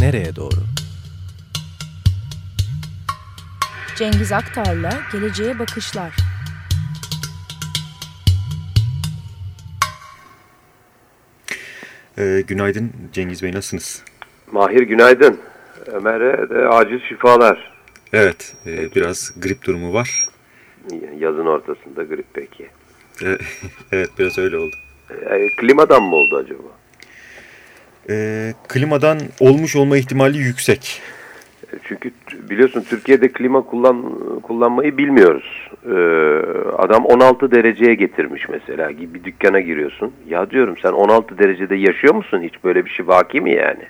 nereye doğru? Cengiz Aktar'la Geleceğe Bakışlar. Ee, günaydın Cengiz Bey nasılsınız? Mahir günaydın. Ömer'e de acil şifalar. Evet e, biraz grip durumu var. Yazın ortasında grip peki. E, evet biraz öyle oldu. E, klimadan mı oldu acaba? E, klimadan olmuş olma ihtimali yüksek. E, çünkü biliyorsun Türkiye'de klima kullan, kullanmayı bilmiyoruz. Ee, adam 16 dereceye getirmiş mesela. Bir dükkana giriyorsun. Ya diyorum sen 16 derecede yaşıyor musun? Hiç böyle bir şey vaki mi yani?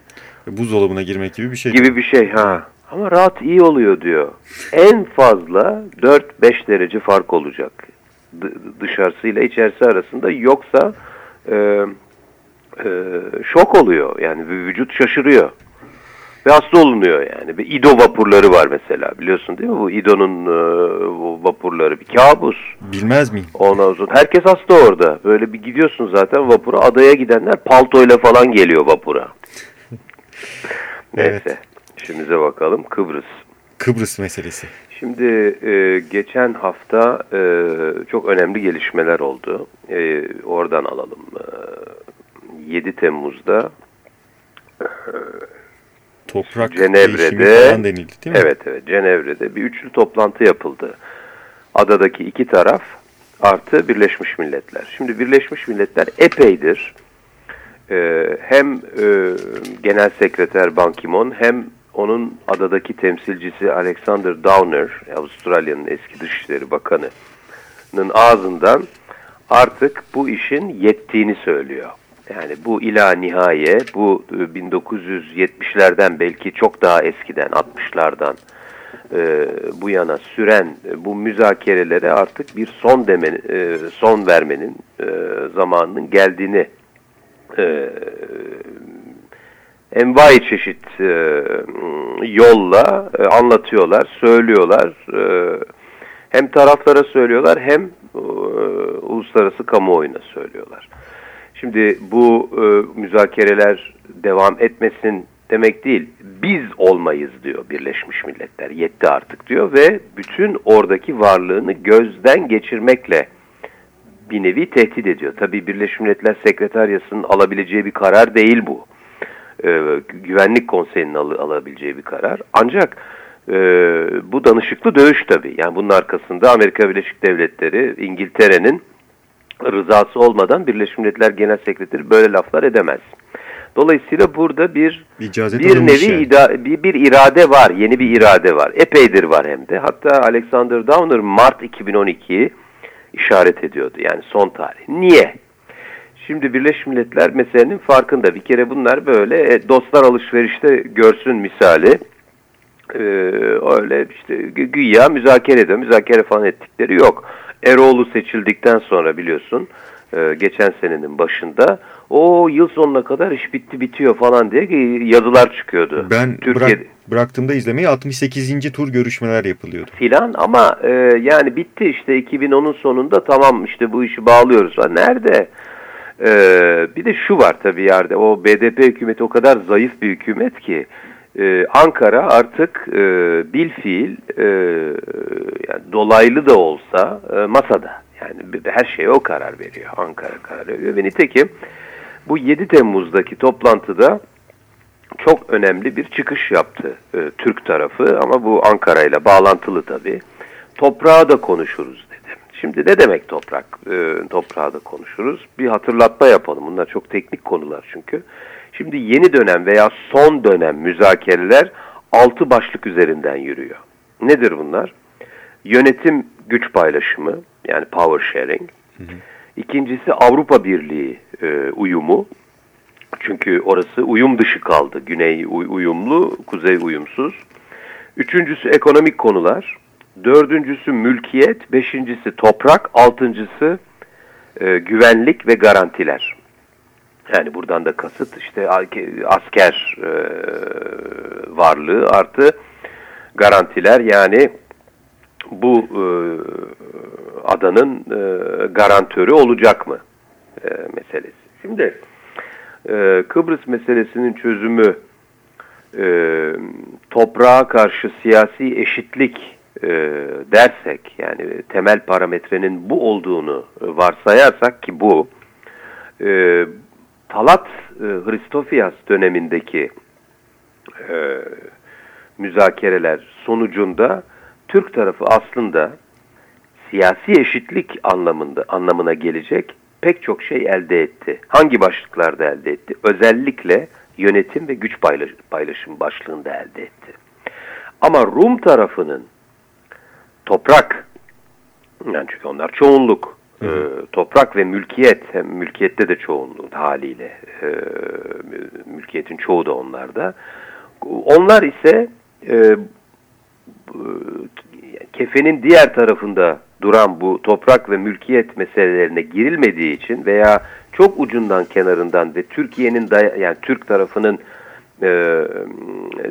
Buzdolabına girmek gibi bir şey. Gibi bir şey ha. Ama rahat iyi oluyor diyor. En fazla 4-5 derece fark olacak. D dışarısıyla içerisi arasında. Yoksa e, e, şok oluyor. Yani vücut şaşırıyor. Ve hasta olunuyor yani. Bir İdo vapurları var mesela biliyorsun değil mi? Bu İdo'nun e, vapurları bir kabus. Bilmez miyim? Ondan sonra herkes hasta orada. Böyle bir gidiyorsun zaten vapura. Adaya gidenler paltoyla falan geliyor vapura. Neyse. Evet. Şimdize bakalım Kıbrıs. Kıbrıs meselesi. Şimdi e, geçen hafta e, çok önemli gelişmeler oldu. E, oradan alalım. E, 7 Temmuz'da Toprak Cenevre'de falan denildi değil mi? Evet evet Cenevre'de bir üçlü toplantı yapıldı. Adadaki iki taraf artı Birleşmiş Milletler. Şimdi Birleşmiş Milletler epeydir e, hem e, Genel Sekreter Ban Ki-moon hem onun adadaki temsilcisi Alexander Downer, Avustralya'nın eski Dışişleri Bakanı'nın ağzından artık bu işin yettiğini söylüyor. Yani bu ila nihaye, bu 1970'lerden belki çok daha eskiden, 60'lardan e, bu yana süren bu müzakerelere artık bir son demen, e, son vermenin e, zamanının geldiğini e, envai çeşit e, yolla e, anlatıyorlar, söylüyorlar. E, hem taraflara söylüyorlar hem e, uluslararası kamuoyuna söylüyorlar. Şimdi bu e, müzakereler devam etmesin demek değil. Biz olmayız diyor Birleşmiş Milletler. Yetti artık diyor ve bütün oradaki varlığını gözden geçirmekle bir nevi tehdit ediyor. Tabii Birleşmiş Milletler Sekreteryası'nın alabileceği bir karar değil bu. Ee, Güvenlik Konseyi'nin al alabileceği bir karar. Ancak e, bu danışıklı dövüş tabii. Yani bunun arkasında Amerika Birleşik Devletleri, İngiltere'nin rızası olmadan Birleşmiş Milletler Genel Sekreteri böyle laflar edemez. Dolayısıyla burada bir İcazet bir nevi yani. ida, bir, bir irade var, yeni bir irade var. Epeydir var hem de. Hatta Alexander Downer Mart 2012'yi işaret ediyordu. Yani son tarih. Niye? Şimdi Birleşmiş Milletler meselenin farkında. Bir kere bunlar böyle e, dostlar alışverişte görsün misali. Ee, öyle işte güya müzakere ediyor. Müzakere falan ettikleri yok. Eroğlu seçildikten sonra biliyorsun e, geçen senenin başında o yıl sonuna kadar iş bitti bitiyor falan diye yazılar çıkıyordu. Ben Türkiye... bırak, bıraktığımda izlemeyi 68. tur görüşmeler yapılıyordu. Filan ama e, yani bitti işte 2010'un sonunda tamam işte bu işi bağlıyoruz. Nerede? Ee, bir de şu var tabii yerde o BDP hükümeti o kadar zayıf bir hükümet ki e, Ankara artık e, bil fiil e, yani dolaylı da olsa e, masada. Yani her şeye o karar veriyor. Ankara karar veriyor. Ve nitekim bu 7 Temmuz'daki toplantıda çok önemli bir çıkış yaptı e, Türk tarafı ama bu Ankara ile bağlantılı tabii. Toprağı da konuşuruz dedi. Şimdi ne demek toprak? E, toprağı da konuşuruz. Bir hatırlatma yapalım. Bunlar çok teknik konular çünkü. Şimdi yeni dönem veya son dönem müzakereler altı başlık üzerinden yürüyor. Nedir bunlar? Yönetim güç paylaşımı yani power sharing. Hı hı. İkincisi Avrupa Birliği e, uyumu. Çünkü orası uyum dışı kaldı. Güney uyumlu, kuzey uyumsuz. Üçüncüsü ekonomik konular. Dördüncüsü mülkiyet. Beşincisi toprak. Altıncısı e, güvenlik ve garantiler. Yani buradan da kasıt işte asker e, varlığı artı garantiler yani bu e, adanın e, garantörü olacak mı e, meselesi. Şimdi e, Kıbrıs meselesinin çözümü e, toprağa karşı siyasi eşitlik e, dersek yani temel parametrenin bu olduğunu varsayarsak ki bu e, Talat e, Hristofias dönemindeki e, müzakereler sonucunda Türk tarafı aslında siyasi eşitlik anlamında anlamına gelecek pek çok şey elde etti. Hangi başlıklarda elde etti? Özellikle yönetim ve güç paylaş paylaşım başlığında elde etti. Ama Rum tarafının toprak, yani çünkü onlar çoğunluk, e, toprak ve mülkiyet, hem mülkiyette de çoğunluk haliyle, e, mülkiyetin çoğu da onlarda. Onlar ise e, kefenin diğer tarafında duran bu toprak ve mülkiyet meselelerine girilmediği için veya çok ucundan kenarından ve Türkiye'nin yani Türk tarafının e,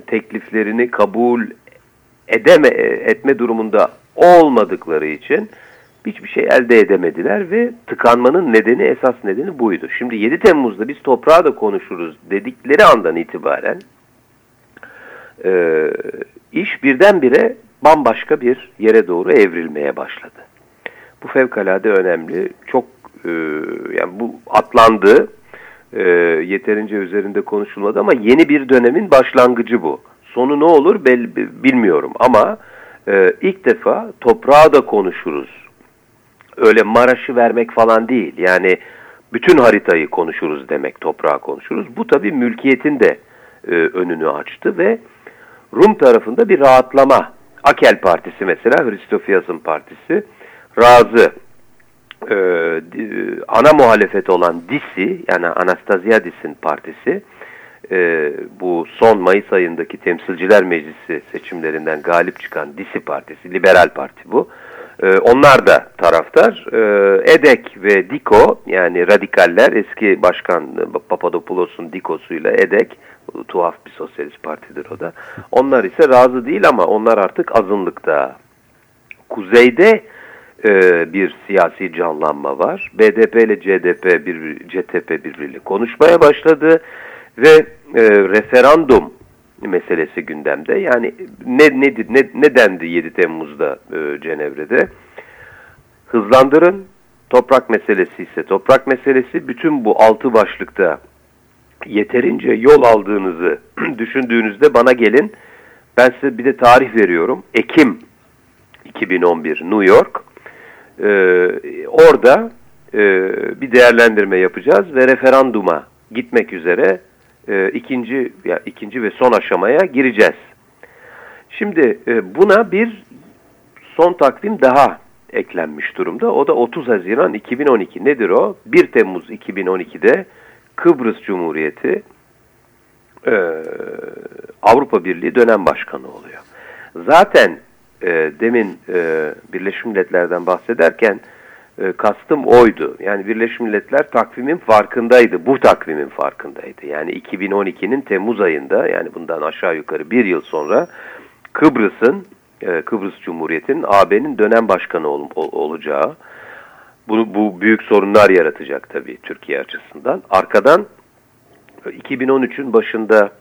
tekliflerini kabul edeme etme durumunda olmadıkları için hiçbir şey elde edemediler ve tıkanmanın nedeni esas nedeni buydu. Şimdi 7 Temmuz'da biz toprağa da konuşuruz dedikleri andan itibaren e, iş birdenbire bambaşka bir yere doğru evrilmeye başladı. Bu fevkalade önemli. Çok e, yani bu atlandı. E, yeterince üzerinde konuşulmadı ama yeni bir dönemin başlangıcı bu. Sonu ne olur bel, bilmiyorum ama e, ilk defa toprağa da konuşuruz. Öyle Maraş'ı vermek falan değil. Yani bütün haritayı konuşuruz demek toprağa konuşuruz. Bu tabii mülkiyetin de e, önünü açtı ve Rum tarafında bir rahatlama. Akel Partisi mesela, Hristofias'ın partisi razı. Ee, ana muhalefet olan DIS'i yani Anastasiadis'in partisi e, bu son Mayıs ayındaki Temsilciler Meclisi seçimlerinden galip çıkan DIS'i partisi, liberal parti bu. E, onlar da taraftar. E, EDEK ve DIKO yani radikaller eski başkan Papadopoulos'un DIKO'suyla EDEK tuhaf bir sosyalist partidir o da. Onlar ise razı değil ama onlar artık azınlıkta. Kuzeyde e, bir siyasi canlanma var. BDP ile CDP bir CTP birbiriyle konuşmaya başladı ve e, referandum meselesi gündemde. Yani ne nedir ne, ne dendi 7 Temmuz'da e, Cenevre'de? Hızlandırın. Toprak meselesi ise toprak meselesi bütün bu altı başlıkta yeterince yol aldığınızı düşündüğünüzde bana gelin. Ben size bir de tarih veriyorum. Ekim 2011 New York. Ee, orada e, bir değerlendirme yapacağız ve referanduma gitmek üzere e, ikinci ya ikinci ve son aşamaya gireceğiz. Şimdi e, buna bir son takvim daha eklenmiş durumda. O da 30 Haziran 2012. Nedir o? 1 Temmuz 2012'de Kıbrıs Cumhuriyeti e, Avrupa Birliği dönem başkanı oluyor. Zaten e, demin e, Birleşmiş Milletler'den bahsederken e, kastım oydu. Yani Birleşmiş Milletler takvimin farkındaydı. Bu takvimin farkındaydı. Yani 2012'nin Temmuz ayında yani bundan aşağı yukarı bir yıl sonra Kıbrıs'ın e, Kıbrıs Cumhuriyeti'nin AB'nin dönem başkanı ol, ol, olacağı bu, bu büyük sorunlar yaratacak tabii Türkiye açısından. Arkadan 2013'ün başında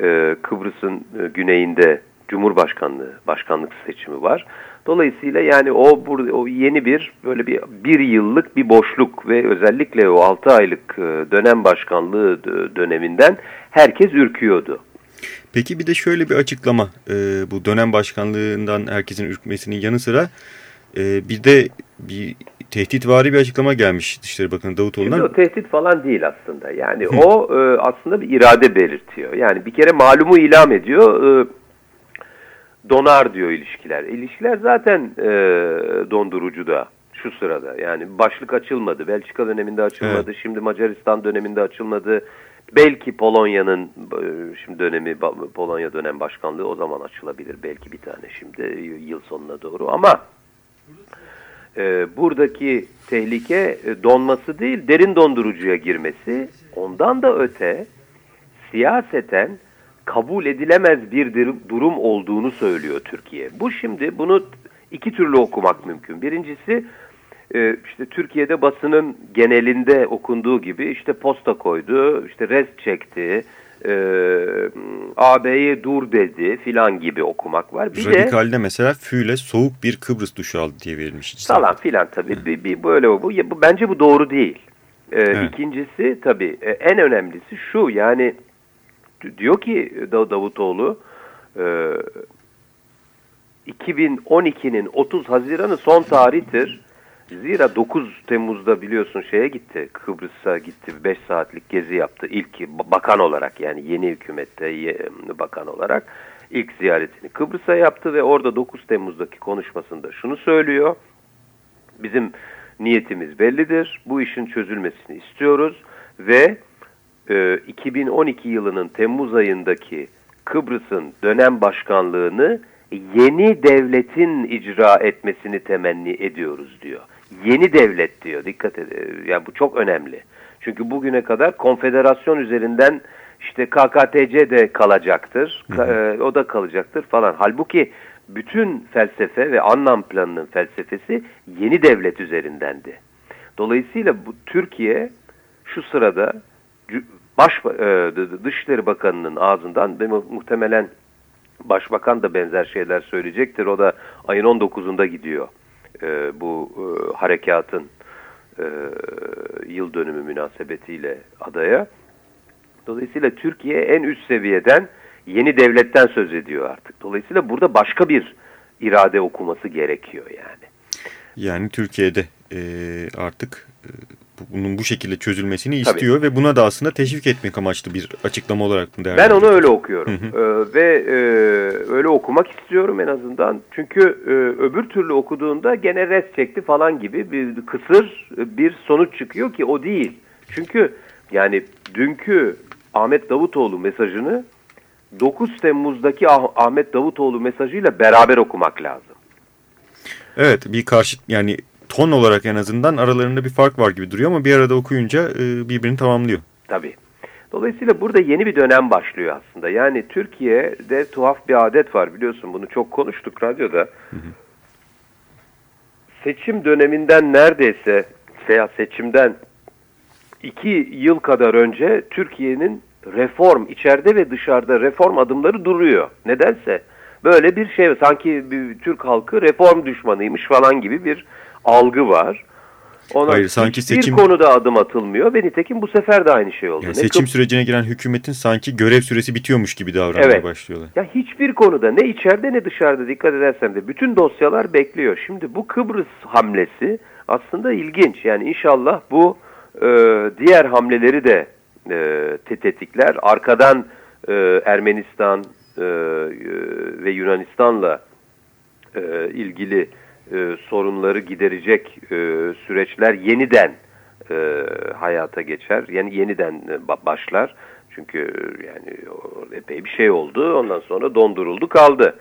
e, Kıbrıs'ın e, güneyinde Cumhurbaşkanlığı, başkanlık seçimi var. Dolayısıyla yani o burada o yeni bir böyle bir bir yıllık bir boşluk ve özellikle o 6 aylık e, dönem başkanlığı döneminden herkes ürküyordu. Peki bir de şöyle bir açıklama e, bu dönem başkanlığından herkesin ürkmesinin yanı sıra e, bir de bir tehditvari bir açıklama gelmiş Dışişleri Bakanı Davutoğlu'ndan. Şimdi o tehdit falan değil aslında. Yani o e, aslında bir irade belirtiyor. Yani bir kere malumu ilam ediyor. E, donar diyor ilişkiler. İlişkiler zaten e, dondurucu da şu sırada. Yani başlık açılmadı. Belçika döneminde açılmadı. Evet. Şimdi Macaristan döneminde açılmadı. Belki Polonya'nın e, şimdi dönemi Polonya dönem başkanlığı o zaman açılabilir. Belki bir tane şimdi yıl sonuna doğru ama e, buradaki tehlike e, donması değil derin dondurucuya girmesi ondan da öte siyaseten kabul edilemez bir durum olduğunu söylüyor Türkiye. Bu şimdi bunu iki türlü okumak mümkün. Birincisi e, işte Türkiye'de basının genelinde okunduğu gibi işte posta koydu, işte rest çekti, e, AB'ye dur dedi filan gibi okumak var. Bir Radikalde de, mesela füyle soğuk bir Kıbrıs duşu aldı diye verilmiş. Falan filan tabii. Bir, bir böyle bu. bu. Bence bu doğru değil. Ee, evet. İkincisi tabii e, en önemlisi şu yani diyor ki Davutoğlu e, 2012'nin 30 Haziran'ı son tarihtir. Zira 9 Temmuz'da biliyorsun şeye gitti, Kıbrıs'a gitti, 5 saatlik gezi yaptı ilk bakan olarak yani yeni hükümette bakan olarak ilk ziyaretini Kıbrıs'a yaptı ve orada 9 Temmuz'daki konuşmasında şunu söylüyor. Bizim niyetimiz bellidir, bu işin çözülmesini istiyoruz ve e, 2012 yılının Temmuz ayındaki Kıbrıs'ın dönem başkanlığını yeni devletin icra etmesini temenni ediyoruz diyor yeni devlet diyor. Dikkat edin. Yani bu çok önemli. Çünkü bugüne kadar konfederasyon üzerinden işte KKTC de kalacaktır. Hı hı. E, o da kalacaktır falan. Halbuki bütün felsefe ve anlam planının felsefesi yeni devlet üzerindendi. Dolayısıyla bu Türkiye şu sırada baş e, Dışişleri Bakanı'nın ağzından ve muhtemelen Başbakan da benzer şeyler söyleyecektir. O da ayın 19'unda gidiyor e, bu e, harekatın e, yıl dönümü münasebetiyle adaya. Dolayısıyla Türkiye en üst seviyeden yeni devletten söz ediyor artık. Dolayısıyla burada başka bir irade okuması gerekiyor yani. Yani Türkiye'de e, artık e, bunun bu şekilde çözülmesini Tabii. istiyor ve buna da aslında teşvik etmek amaçlı bir açıklama olarak mı Ben onu öyle okuyorum hı hı. Ee, ve e, öyle okumak istiyorum en azından. Çünkü e, öbür türlü okuduğunda gene res çekti falan gibi bir kısır bir sonuç çıkıyor ki o değil. Çünkü yani dünkü Ahmet Davutoğlu mesajını 9 Temmuz'daki ah Ahmet Davutoğlu mesajıyla beraber okumak lazım. Evet bir karşıt yani ton olarak en azından aralarında bir fark var gibi duruyor ama bir arada okuyunca e, birbirini tamamlıyor. Tabii. Dolayısıyla burada yeni bir dönem başlıyor aslında. Yani Türkiye'de tuhaf bir adet var biliyorsun bunu çok konuştuk radyoda. Hı hı. Seçim döneminden neredeyse veya seçimden iki yıl kadar önce Türkiye'nin reform içeride ve dışarıda reform adımları duruyor. Nedense böyle bir şey sanki bir Türk halkı reform düşmanıymış falan gibi bir algı var. Ona Hayır, sanki seçim... konuda adım atılmıyor ve nitekim bu sefer de aynı şey oldu. Yani seçim ne... sürecine giren hükümetin sanki görev süresi bitiyormuş gibi davranmaya evet. başlıyorlar. Ya hiçbir konuda ne içeride ne dışarıda dikkat edersen de bütün dosyalar bekliyor. Şimdi bu Kıbrıs hamlesi aslında ilginç. Yani inşallah bu e, diğer hamleleri de e, tetikler. Arkadan e, Ermenistan e, ve Yunanistan'la e, ilgili e, sorunları giderecek e, süreçler yeniden e, hayata geçer. Yani yeniden e, başlar. Çünkü yani epey bir şey oldu. Ondan sonra donduruldu kaldı.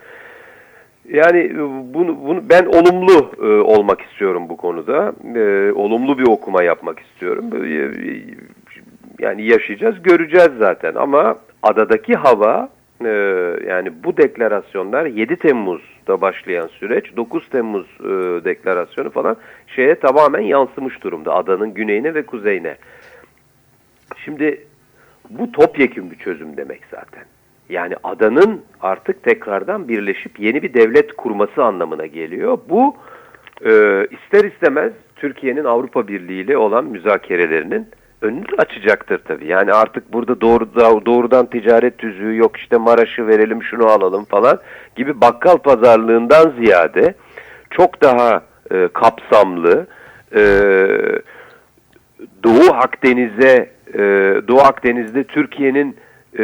Yani e, bunu, bunu ben olumlu e, olmak istiyorum bu konuda. E, olumlu bir okuma yapmak istiyorum. E, yani yaşayacağız, göreceğiz zaten. Ama adadaki hava e, yani bu deklarasyonlar 7 Temmuz'da başlayan süreç 9 Temmuz e, deklarasyonu falan şeye tamamen yansımış durumda adanın güneyine ve kuzeyine. Şimdi bu topyekun bir çözüm demek zaten. Yani adanın artık tekrardan birleşip yeni bir devlet kurması anlamına geliyor. Bu e, ister istemez Türkiye'nin Avrupa Birliği ile olan müzakerelerinin önünü açacaktır tabii. Yani artık burada doğru, doğrudan ticaret tüzüğü yok işte Maraş'ı verelim şunu alalım falan gibi bakkal pazarlığından ziyade çok daha e, kapsamlı e, Doğu Akdeniz'e e, Doğu Akdeniz'de Türkiye'nin e,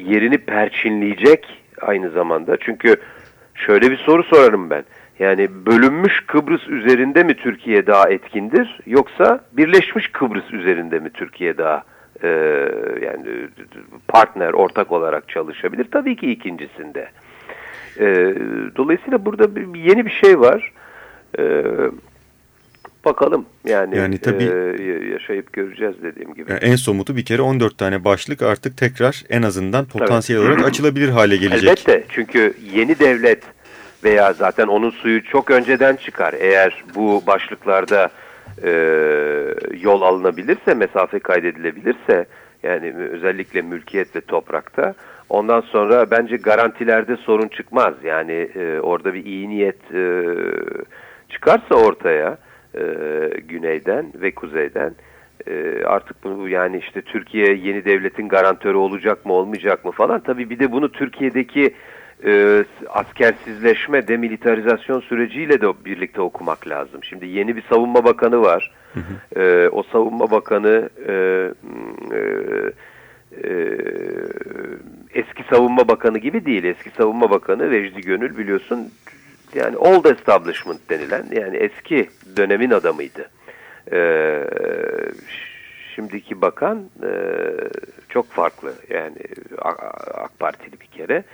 yerini perçinleyecek aynı zamanda. Çünkü şöyle bir soru sorarım ben. Yani bölünmüş Kıbrıs üzerinde mi Türkiye daha etkindir yoksa birleşmiş Kıbrıs üzerinde mi Türkiye daha e, yani partner, ortak olarak çalışabilir? Tabii ki ikincisinde. E, dolayısıyla burada bir, yeni bir şey var. E, bakalım yani, yani tabii, e, yaşayıp göreceğiz dediğim gibi. Yani en somutu bir kere 14 tane başlık artık tekrar en azından potansiyel tabii. olarak açılabilir hale gelecek. Elbette çünkü yeni devlet veya zaten onun suyu çok önceden çıkar. Eğer bu başlıklarda e, yol alınabilirse, mesafe kaydedilebilirse Yani özellikle mülkiyet ve toprakta. Ondan sonra bence garantilerde sorun çıkmaz. Yani e, orada bir iyi niyet e, çıkarsa ortaya e, güneyden ve kuzeyden e, artık bu yani işte Türkiye yeni devletin garantörü olacak mı olmayacak mı falan. Tabii bir de bunu Türkiye'deki e, askersizleşme, demilitarizasyon süreciyle de birlikte okumak lazım. Şimdi yeni bir savunma bakanı var. Hı hı. E, o savunma bakanı e, e, e, eski savunma bakanı gibi değil. Eski savunma bakanı Vecdi Gönül biliyorsun yani old establishment denilen yani eski dönemin adamıydı. E, şimdiki bakan e, çok farklı yani AK Partili bir kere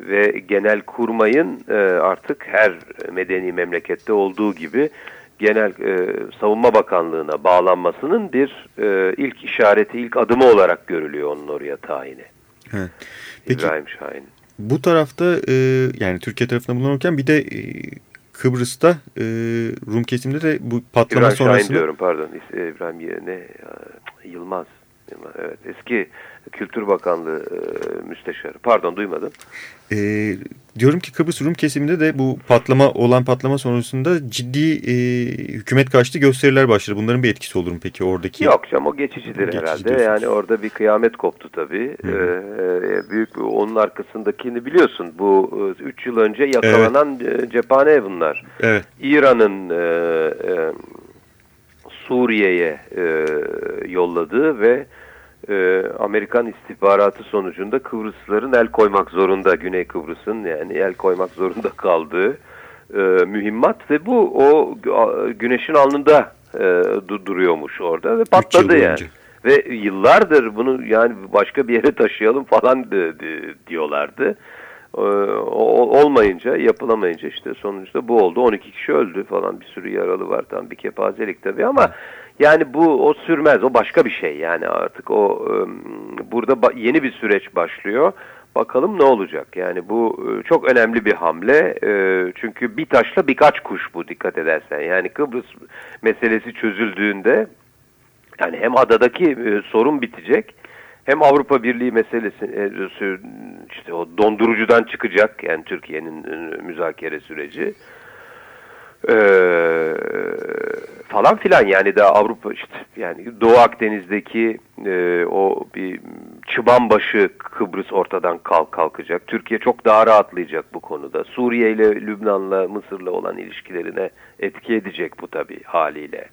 ve genel kurmayın e, artık her medeni memlekette olduğu gibi genel e, savunma bakanlığına bağlanmasının bir e, ilk işareti, ilk adımı olarak görülüyor onun oraya tayini. Evet. Peki, İbrahim Şahin. Bu tarafta e, yani Türkiye tarafında bulunurken bir de e, Kıbrıs'ta e, Rum kesiminde de bu patlama İbrahim sonrasında... Şahin diyorum pardon İbrahim ne Yılmaz. Evet eski Kültür Bakanlığı e, müsteşarı. Pardon duymadım. E, diyorum ki Kıbrıs Rum kesiminde de bu patlama olan patlama sonrasında ciddi e, hükümet karşıtı gösteriler başladı. Bunların bir etkisi olur mu peki oradaki? Yok canım o geçicidir Geçici herhalde. Diyorsunuz. Yani orada bir kıyamet koptu tabii. Hı -hı. Ee, büyük onun arkasındakini biliyorsun. Bu 3 yıl önce yakalanan evet. cephane bunlar. Evet. İran'ın e, e, Suriye'ye e, yolladığı ve e, Amerikan istihbaratı sonucunda Kıbrıslıların el koymak zorunda, Güney Kıbrıs'ın yani el koymak zorunda kaldığı e, mühimmat ve bu o güneşin alnında e, duruyormuş orada ve patladı yani. Önce. Ve yıllardır bunu yani başka bir yere taşıyalım falan de, de, diyorlardı. Ee, olmayınca, yapılamayınca işte sonuçta bu oldu. 12 kişi öldü falan bir sürü yaralı var. Tam bir kepazelik tabii ama yani bu o sürmez. O başka bir şey yani artık o burada yeni bir süreç başlıyor. Bakalım ne olacak? Yani bu çok önemli bir hamle. Çünkü bir taşla birkaç kuş bu dikkat edersen. Yani Kıbrıs meselesi çözüldüğünde yani hem adadaki sorun bitecek hem Avrupa Birliği meselesi e, işte o dondurucudan çıkacak yani Türkiye'nin e, müzakere süreci ee, falan filan yani daha Avrupa işte yani Doğu Akdeniz'deki e, o bir çıban başı Kıbrıs ortadan kalk kalkacak. Türkiye çok daha rahatlayacak bu konuda. Suriye ile Lübnan'la Mısır'la olan ilişkilerine etki edecek bu tabii haliyle.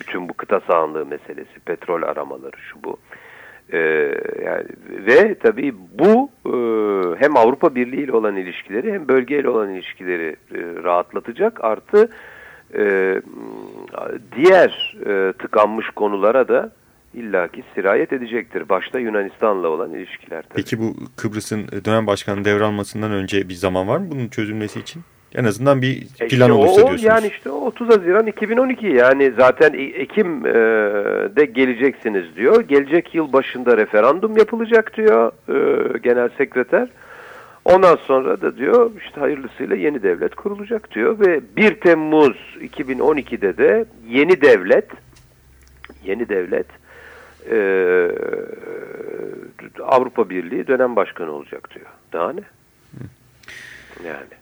Bütün bu kıta sahanlığı meselesi, petrol aramaları şu bu. Ee, yani, ve tabii bu e, hem Avrupa Birliği ile olan ilişkileri hem bölgeyle olan ilişkileri e, rahatlatacak. Artı e, diğer e, tıkanmış konulara da illaki sirayet edecektir. Başta Yunanistan'la olan ilişkiler. Tabii. Peki bu Kıbrıs'ın dönem başkanı devralmasından önce bir zaman var mı bunun çözülmesi için? En azından bir e, plan işte olursa o, diyorsunuz. Yani işte 30 Haziran 2012 yani zaten e, Ekim'de geleceksiniz diyor. Gelecek yıl başında referandum yapılacak diyor e, genel sekreter. Ondan sonra da diyor işte hayırlısıyla yeni devlet kurulacak diyor ve 1 Temmuz 2012'de de yeni devlet yeni devlet e, Avrupa Birliği dönem başkanı olacak diyor. Daha ne? Yani.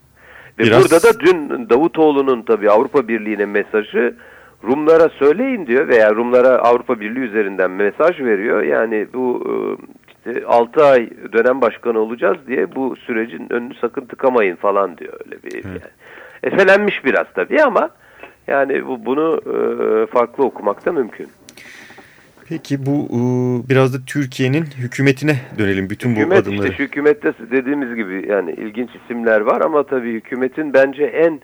Ve Biraz... burada da dün Davutoğlu'nun tabii Avrupa Birliği'ne mesajı Rumlara söyleyin diyor veya Rumlara Avrupa Birliği üzerinden mesaj veriyor. Yani bu e, işte 6 ay dönem başkanı olacağız diye bu sürecin önünü sakın tıkamayın falan diyor öyle bir. Evet. Yani. Efelenmiş biraz tabii ama yani bu, bunu e, farklı okumak da mümkün. Peki bu e, biraz da Türkiye'nin hükümetine dönelim bütün Hükümet, bu adımları. Işte hükümette dediğimiz gibi yani ilginç isimler var ama tabii hükümetin bence en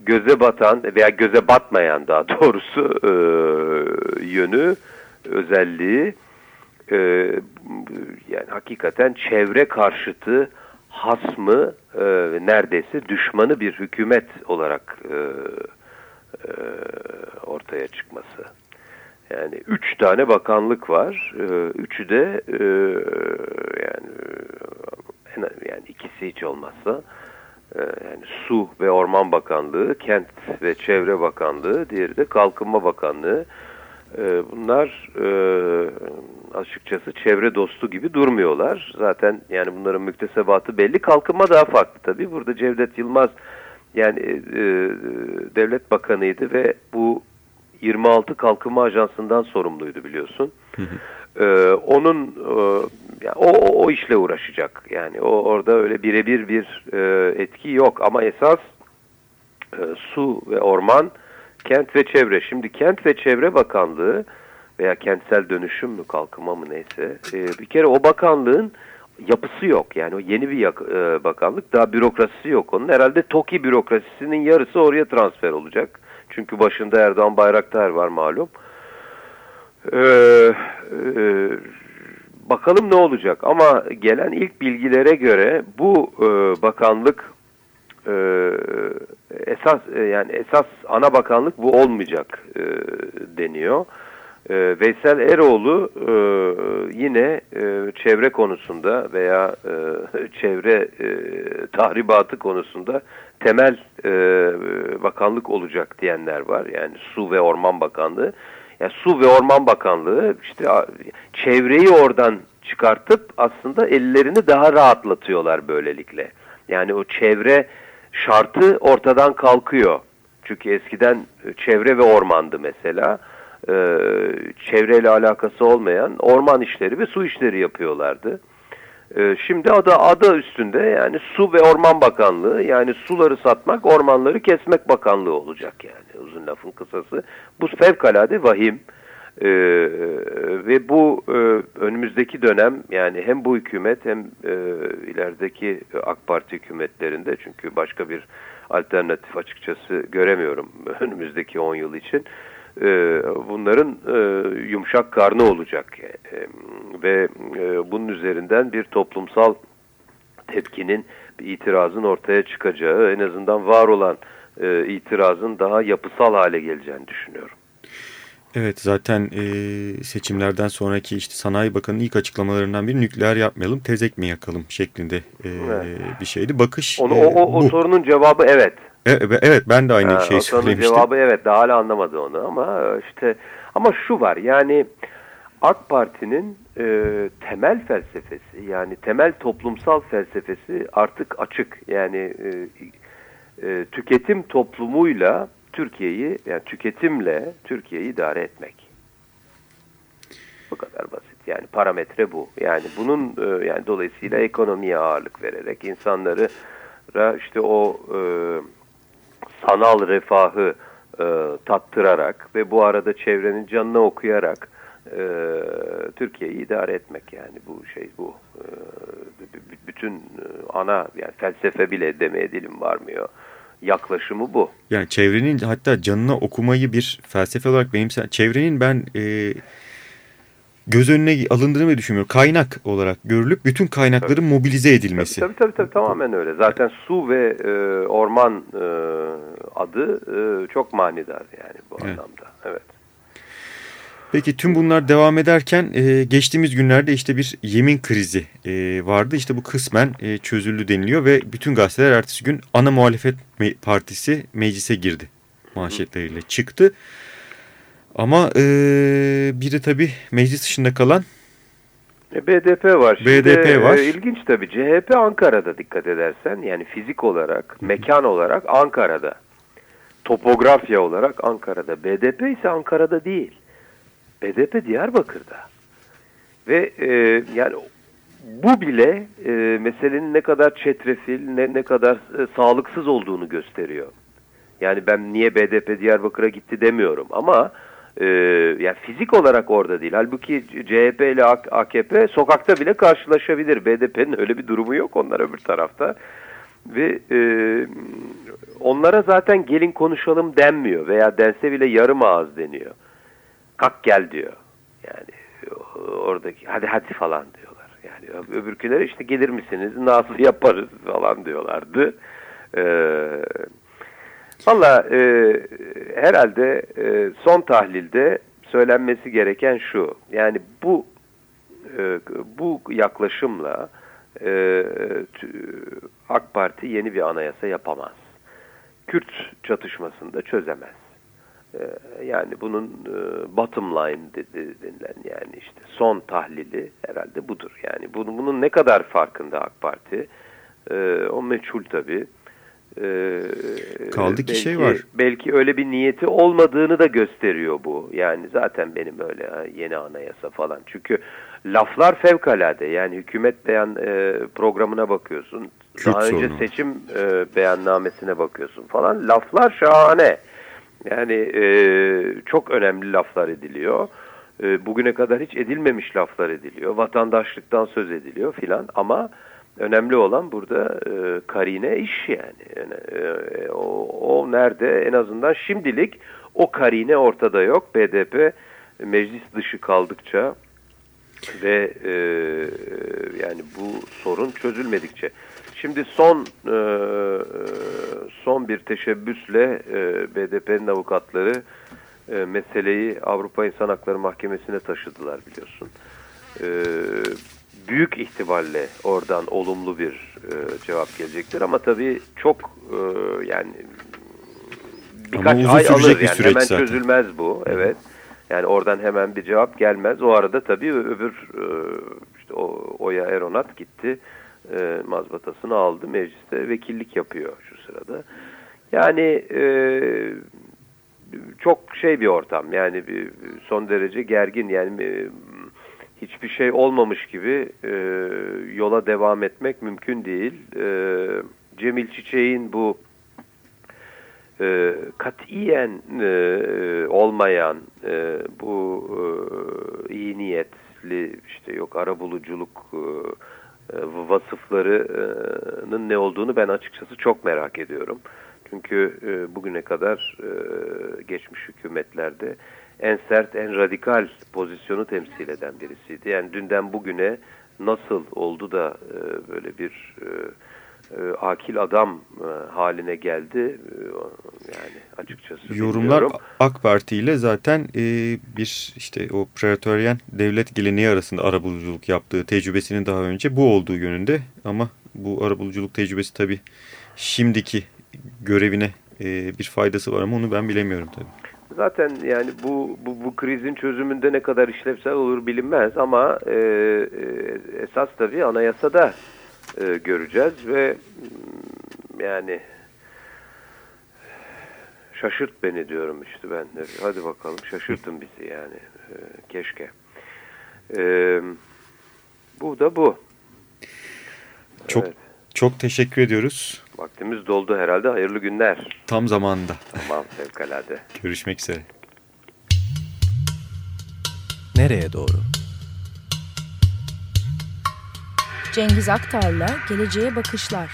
göze batan veya göze batmayan daha doğrusu e, yönü, özelliği e, yani hakikaten çevre karşıtı hasmı e, neredeyse düşmanı bir hükümet olarak e, e, ortaya çıkması. Yani üç tane bakanlık var. Ee, üçü de e, yani yani ikisi hiç olmazsa e, yani Su ve Orman Bakanlığı, Kent ve Çevre Bakanlığı, diğeri de Kalkınma Bakanlığı. E, bunlar açıkçası çevre dostu gibi durmuyorlar. Zaten yani bunların müktesebatı belli. Kalkınma daha farklı tabii. Burada Cevdet Yılmaz yani devlet bakanıydı ve bu 26 Kalkınma Ajansı'ndan sorumluydu biliyorsun. Hı hı. Ee, onun e, o, o, işle uğraşacak. Yani o orada öyle birebir bir e, etki yok ama esas e, su ve orman, kent ve çevre. Şimdi Kent ve Çevre Bakanlığı veya kentsel dönüşüm mü kalkınma mı neyse e, bir kere o bakanlığın yapısı yok. Yani o yeni bir e, bakanlık daha bürokrasisi yok onun. Herhalde TOKİ bürokrasisinin yarısı oraya transfer olacak. Çünkü başında Erdoğan Bayraktar var malum. Ee, e, bakalım ne olacak ama gelen ilk bilgilere göre bu e, bakanlık e, esas e, yani esas ana bakanlık bu olmayacak e, deniyor. E, Veysel Eroğlu e, yine e, çevre konusunda veya e, çevre e, tahribatı konusunda temel e, bakanlık olacak diyenler var. Yani Su ve Orman Bakanlığı. Yani Su ve Orman Bakanlığı işte çevreyi oradan çıkartıp aslında ellerini daha rahatlatıyorlar böylelikle. Yani o çevre şartı ortadan kalkıyor. Çünkü eskiden çevre ve ormandı mesela. Ee, çevreyle alakası olmayan orman işleri ve su işleri yapıyorlardı. Ee, şimdi adı, adı üstünde yani Su ve Orman Bakanlığı yani suları satmak, ormanları kesmek bakanlığı olacak yani uzun lafın kısası. Bu fevkalade vahim. Ee, ve bu e, önümüzdeki dönem yani hem bu hükümet hem e, ilerideki AK Parti hükümetlerinde çünkü başka bir alternatif açıkçası göremiyorum önümüzdeki 10 yıl için e, bunların e, yumuşak karnı olacak e, ve e, bunun üzerinden bir toplumsal tepkinin bir itirazın ortaya çıkacağı en azından var olan e, itirazın daha yapısal hale geleceğini düşünüyorum. Evet zaten e, seçimlerden sonraki işte Sanayi Bakanı'nın ilk açıklamalarından biri nükleer yapmayalım tezek mi yakalım şeklinde e, evet. bir şeydi. Bakış Onu, e, o, o, o sorunun cevabı evet. Evet, evet ben de aynı ha, şeyi söylemiştim. Cevabı evet daha hala anlamadı onu ama işte ama şu var yani AK Parti'nin e, temel felsefesi yani temel toplumsal felsefesi artık açık yani e, e, tüketim toplumuyla Türkiye'yi yani tüketimle Türkiye'yi idare etmek. Bu kadar basit. Yani parametre bu. Yani bunun e, yani dolayısıyla ekonomiye ağırlık vererek insanları işte o e, sanal refahı e, tattırarak ve bu arada çevrenin canına okuyarak e, Türkiye'yi idare etmek yani bu şey bu e, bütün e, ana yani felsefe bile demeye dilim varmıyor yaklaşımı bu. Yani çevrenin hatta canına okumayı bir felsefe olarak benimsen çevrenin ben e, göz önüne alındığını düşünmüyorum. Kaynak olarak görülüp bütün kaynakların tabii. mobilize edilmesi. Tabii, tabii tabii tamamen öyle. Zaten su ve e, orman e, adı e, çok manidar yani bu evet. anlamda. Evet. Peki tüm bunlar devam ederken e, geçtiğimiz günlerde işte bir yemin krizi e, vardı. İşte bu kısmen e, çözüldü deniliyor ve bütün gazeteler ertesi gün ana muhalefet partisi meclise girdi manşetleriyle çıktı. Ama e, biri tabii meclis dışında kalan e, BDP var. Şimdi, BDP var. E, ilginç tabii. CHP Ankara'da dikkat edersen. Yani fizik olarak, mekan olarak Ankara'da. Topografya olarak Ankara'da. BDP ise Ankara'da değil. BDP Diyarbakır'da. Ve e, yani bu bile e, meselenin ne kadar çetrefil, ne, ne kadar e, sağlıksız olduğunu gösteriyor. Yani ben niye BDP Diyarbakır'a gitti demiyorum ama e, yani fizik olarak orada değil. Halbuki CHP ile AKP sokakta bile karşılaşabilir. BDP'nin öyle bir durumu yok onlar öbür tarafta. Ve e, onlara zaten gelin konuşalım denmiyor veya dense bile yarım ağız deniyor. Kalk gel diyor. Yani oradaki hadi hadi falan diyorlar. Yani öbürküler işte gelir misiniz nasıl yaparız falan diyorlardı. Eee Valla e, herhalde e, son tahlilde söylenmesi gereken şu. Yani bu e, bu yaklaşımla e, AK Parti yeni bir anayasa yapamaz. Kürt çatışmasını da çözemez. Ee, yani bunun e, bottom line denilen yani işte son tahlili herhalde budur. Yani bunun, bunun ne kadar farkında AK Parti e, o meçhul tabii. Ee, Kaldı ki şey var. Belki öyle bir niyeti olmadığını da gösteriyor bu. Yani zaten benim öyle yeni anayasa falan. Çünkü laflar fevkalade. Yani hükümet beyan e, programına bakıyorsun. Kürt daha önce sorunu. seçim e, beyannamesine bakıyorsun falan. Laflar şahane. Yani e, çok önemli laflar ediliyor. E, bugüne kadar hiç edilmemiş laflar ediliyor. Vatandaşlıktan söz ediliyor filan ama önemli olan burada e, karine iş yani. yani e, o, o nerede en azından şimdilik o karine ortada yok. BDP meclis dışı kaldıkça ve e, yani bu sorun çözülmedikçe. Şimdi son e, son bir teşebbüsle e, BDP'nin avukatları e, meseleyi Avrupa İnsan Hakları Mahkemesi'ne taşıdılar biliyorsun. E, büyük ihtimalle oradan olumlu bir e, cevap gelecektir ama tabii çok e, yani birkaç ay alır yani hemen zaten. çözülmez bu evet. Yani oradan hemen bir cevap gelmez. O arada tabii öbür e, işte o, Oya Eronat gitti e, mazbatasını aldı mecliste vekillik yapıyor şu sırada. Yani e, çok şey bir ortam yani bir son derece gergin yani e, hiçbir şey olmamış gibi e, yola devam etmek mümkün değil. E, Cemil Çiçek'in bu e, katiyen e, olmayan e, bu e, iyi niyetli işte yok arabuluculuk e, e, vasıflarının ne olduğunu ben açıkçası çok merak ediyorum. Çünkü e, bugüne kadar e, geçmiş hükümetlerde en sert, en radikal pozisyonu temsil eden birisiydi. Yani dünden bugüne nasıl oldu da böyle bir akil adam haline geldi yani açıkçası Yorumlar bilmiyorum. AK Parti ile zaten bir işte o pretoryen devlet geleneği arasında arabuluculuk yaptığı tecrübesinin daha önce bu olduğu yönünde ama bu arabuluculuk tecrübesi tabii şimdiki görevine bir faydası var ama onu ben bilemiyorum tabii. Zaten yani bu, bu, bu krizin çözümünde ne kadar işlevsel olur bilinmez ama e, e, esas tabii anayasada e, göreceğiz ve yani şaşırt beni diyorum işte ben de. Hadi bakalım şaşırtın bizi yani. E, keşke. E, bu da bu. Çok evet. çok teşekkür ediyoruz. Vaktimiz doldu herhalde. Hayırlı günler. Tam zamanında. Tamam fevkalade. Görüşmek üzere. Nereye doğru? Cengiz Aktar'la Geleceğe Bakışlar.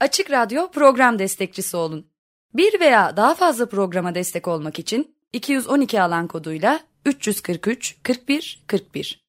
Açık Radyo program destekçisi olun. Bir veya daha fazla programa destek olmak için 212 alan koduyla 343 41 41